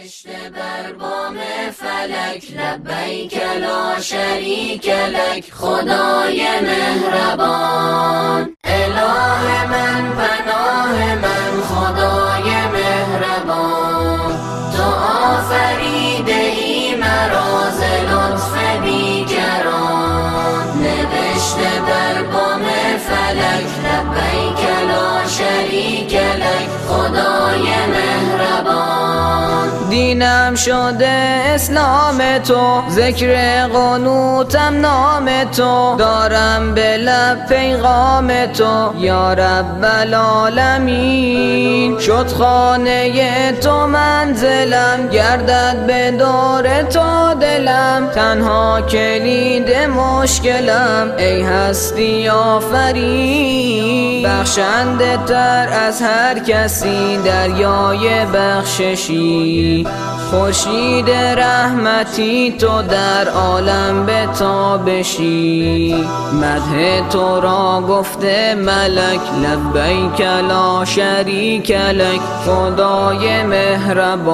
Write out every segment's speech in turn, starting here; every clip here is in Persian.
نوشته بر بام فلک لبیک لا شریک لک خدای مهربان. مهربان دینم شده اسلام تو. ذکر قنوتم نام تو. دارم به لب پیغام تو. یا رب العالمین. شد خانه تو منزلم. گردد به دور تو دلم. تنها کلید مشکلم. ای هستی آفرین. بخشنده تر از هر کسی. دریای بخششی. خورشید رحمتی تو در عالم به تابشی مده تو را گفته ملک لبیک لا شریک لک خدای مهربان.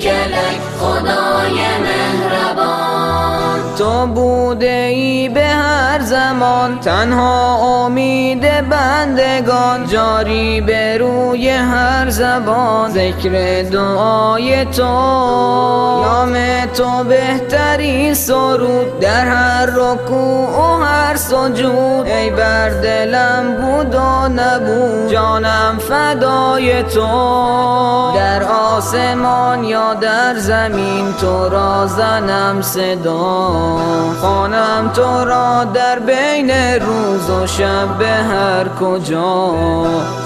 شریک لک خدای مهربان. تو بوده به هر زمان تنها امید بندگان. جاری به روی هر زبان ذکر دعای تو. نام تو بهتری سرود در هر رکوع و هر سجود. ای بر دلم بود و نبود جانم فدای تو. آسمان یا در زمین تو را زنم صدا. خانم تو را در بین روز و شب به هر کجا.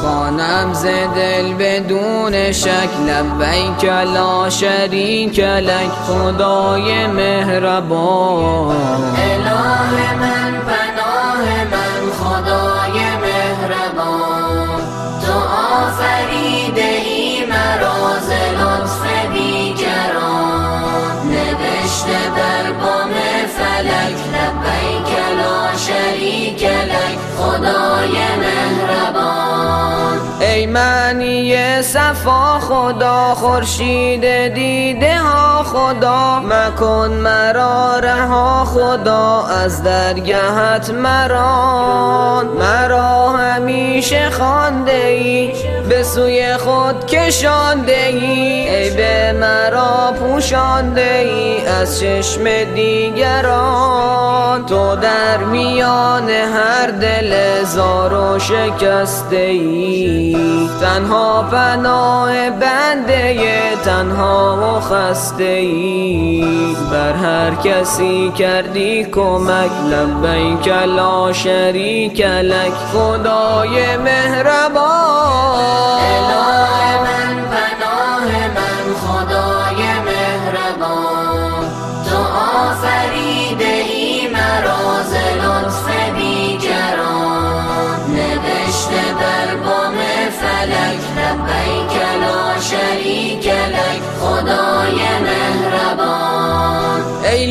خانم ز دل بدون شک لبیک لا شریک لک خدای مهربان. اله من معنی صفا خدا خورشید دیده ها خدا. مکن مرا رها خدا از درگهت مران. مرا همیشه خانده ای به سوی خود کشانده ای ای به مرا پوشانده ای از چشم دیگران. تو در میان هر دل زار و شکسته ای تنها پناه بنده تنها و خسته ای بر هر کسی کردی کمک لبیک لا شریک لک. خدای مهربان.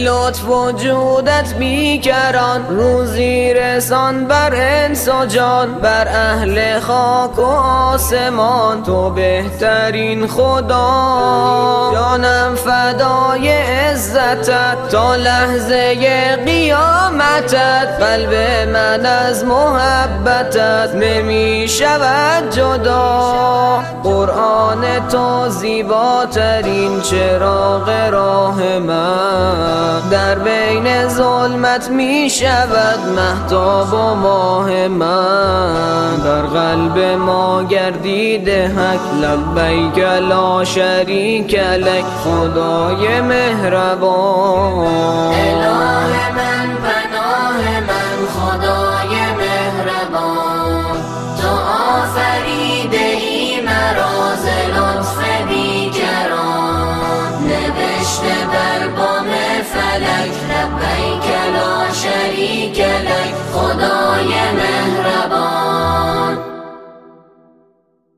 لطف وجودت بیکران روزی رسان بر انس و جان بر اهل خاک و آسمان. تو بهترین خدا. جانم فدای عزتت تا لحظه قیامتت. قلب من از محبتت نمی شود جدا. قرآن تو زیباترین چراغ راه من. در بین ظلمت می شود محتاب و ماه من. در قلب ما گردیده حق لبیک لا شریک لک. خدای مهربان اله من پناه من خدای مهربان. تو آفریده ای مرا ز لطف بیگران نوشته بر بام فلک لبیک لا شریک لک. خدای مهربان.